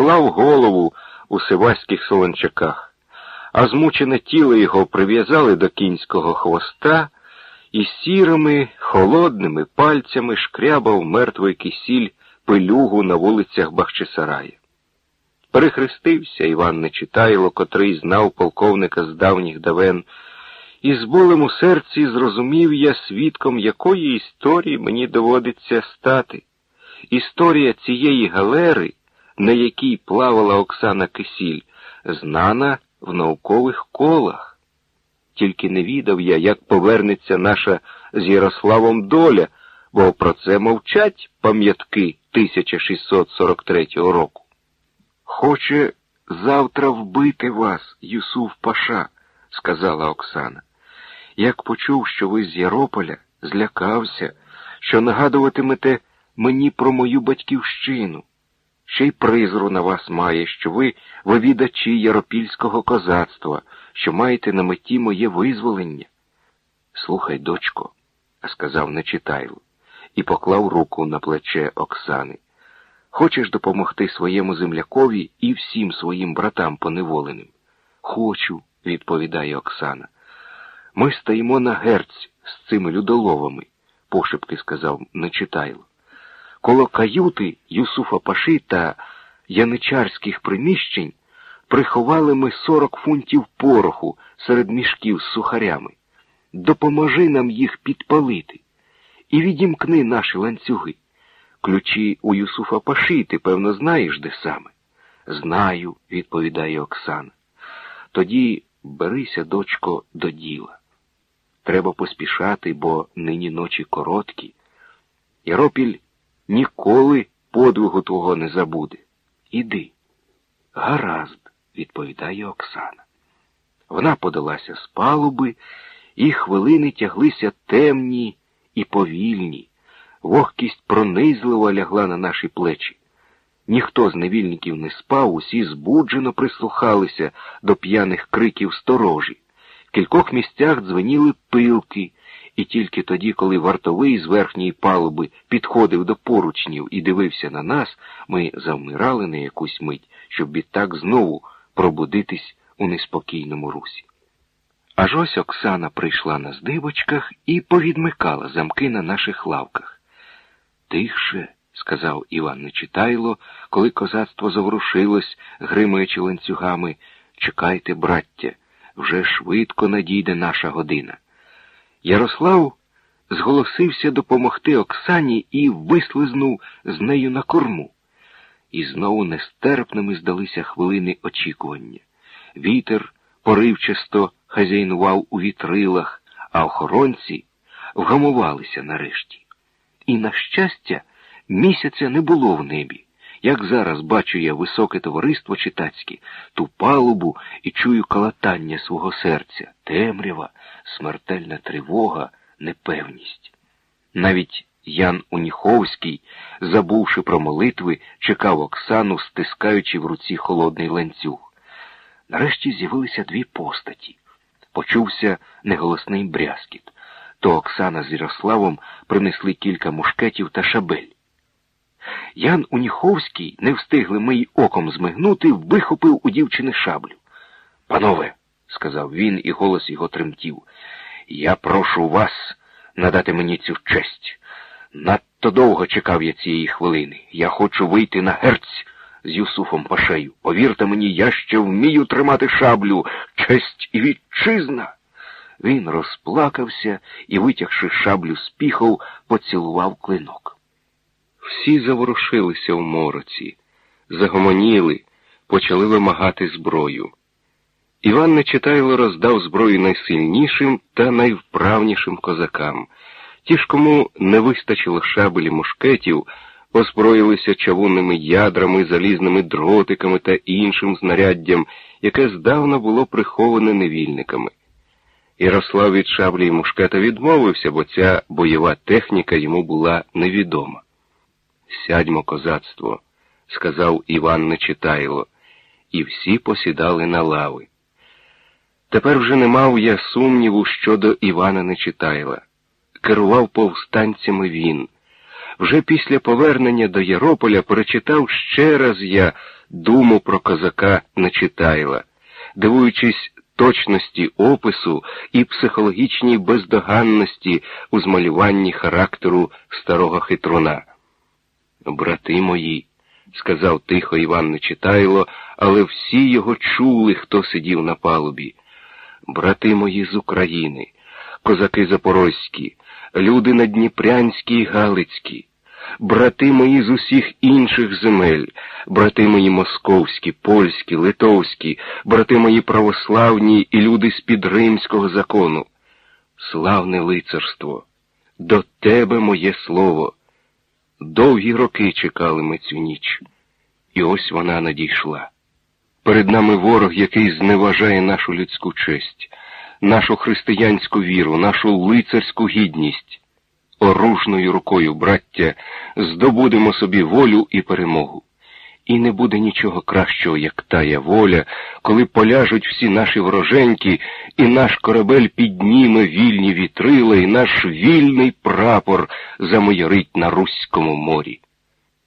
клав голову у сиваських солончаках, а змучене тіло його прив'язали до кінського хвоста і сірими, холодними пальцями шкрябав мертвий кисіль пилюгу на вулицях Бахчисарая. Перехрестився Іван Нечитайло, котрий знав полковника з давніх давен, і з болем у серці зрозумів я свідком, якої історії мені доводиться стати. Історія цієї галери, на якій плавала Оксана Кисіль, знана в наукових колах. Тільки не відав я, як повернеться наша з Ярославом доля, бо про це мовчать пам'ятки 1643 року. Хоче завтра вбити вас, Юсуф Паша, сказала Оксана. Як почув, що ви з Ярополя, злякався, що нагадуватимете мені про мою батьківщину. Ще й призру на вас має, що ви вивідачі яропільського козацтва, що маєте на меті моє визволення. Слухай, дочко, сказав Нечитайло, і поклав руку на плече Оксани. Хочеш допомогти своєму землякові і всім своїм братам поневоленим? Хочу, відповідає Оксана. Ми стоїмо на герць з цими людоловами, пошепки сказав Нечитайло. Коло каюти Юсуфа Паши та яничарських приміщень приховали ми сорок фунтів пороху серед мішків з сухарями. Допоможи нам їх підпалити і відімкни наші ланцюги. Ключі у Юсуфа Паши, ти, певно, знаєш, де саме? Знаю, відповідає Оксана. Тоді берися, дочко, до діла. Треба поспішати, бо нині ночі короткі. Яропіль ніколи подвигу твого не забуде. Іди. Гаразд, відповідає Оксана. Вона подалася з палуби, і хвилини тяглися темні і повільні. Вогкість пронизливо лягла на наші плечі. Ніхто з невільників не спав, усі збуджено прислухалися до п'яних криків сторожі. В кількох місцях дзвеніли пилки, і тільки тоді, коли вартовий з верхньої палуби підходив до поручнів і дивився на нас, ми завмирали на якусь мить, щоб відтак знову пробудитись у неспокійному русі. Аж ось Оксана прийшла на здибочках і повідмикала замки на наших лавках. Тихше, сказав Іван Нечитайло, коли козацтво заворушилось, гримаючи ланцюгами, чекайте, браття, вже швидко надійде наша година. Ярослав зголосився допомогти Оксані і вислизнув з нею на корму. І знову нестерпними здалися хвилини очікування. Вітер поривчасто хазяйнував у вітрилах, а охоронці вгамувалися нарешті. І, на щастя, місяця не було в небі. Як зараз бачу я високе товариство читацьке, ту палубу і чую калатання свого серця, темрява, смертельна тривога, непевність. Навіть Ян Уніховський, забувши про молитви, чекав Оксану, стискаючи в руці холодний ланцюг. Нарешті з'явилися дві постаті. Почувся неголосний брязкіт. То Оксана з Ярославом принесли кілька мушкетів та шабель. Ян Уніховський, не встигли ми й оком змигнути, вихопив у дівчини шаблю. Панове, сказав він, і голос його тремтів, я прошу вас надати мені цю честь. Надто довго чекав я цієї хвилини. Я хочу вийти на герць з Юсуфом Пашею. Повірте мені, я ще вмію тримати шаблю, честь і вітчизна. Він розплакався і, витягши шаблю з піхов, поцілував клинок. Всі заворушилися в мороці, загомоніли, почали вимагати зброю. Іван Нечитайло роздав зброю найсильнішим та найвправнішим козакам. Ті ж, кому не вистачило шабелі мушкетів, озброїлися чавунними ядрами, залізними дротиками та іншим знаряддям, яке здавна було приховане невільниками. Ярослав від шаблі й мушкета відмовився, бо ця бойова техніка йому була невідома. Сядьмо, козацтво, сказав Іван Нечитайло, і всі посідали на лави. Тепер вже не мав я сумніву щодо Івана Нечитайла. Керував повстанцями він. Вже після повернення до Ярополя прочитав ще раз я думу про козака Нечитайла, дивуючись точності опису і психологічній бездоганності у змалюванні характеру старого хитруна. Брати мої, сказав тихо Іван Нечитайло, але всі його чули, хто сидів на палубі. Брати мої з України, козаки запорозькі, люди надніпрянські і Галицькі брати мої з усіх інших земель, брати мої московські, польські, литовські, брати мої православні і люди з-під римського закону. Славне лицарство, до тебе моє слово. Довгі роки чекали ми цю ніч, і ось вона надійшла. Перед нами ворог, який зневажає нашу людську честь, нашу християнську віру, нашу лицарську гідність оружною рукою, браття, здобудемо собі волю і перемогу. І не буде нічого кращого, як тая воля, коли поляжуть всі наші вороженьки, і наш корабель підніме вільні вітрила, і наш вільний прапор замайорить на Руському морі.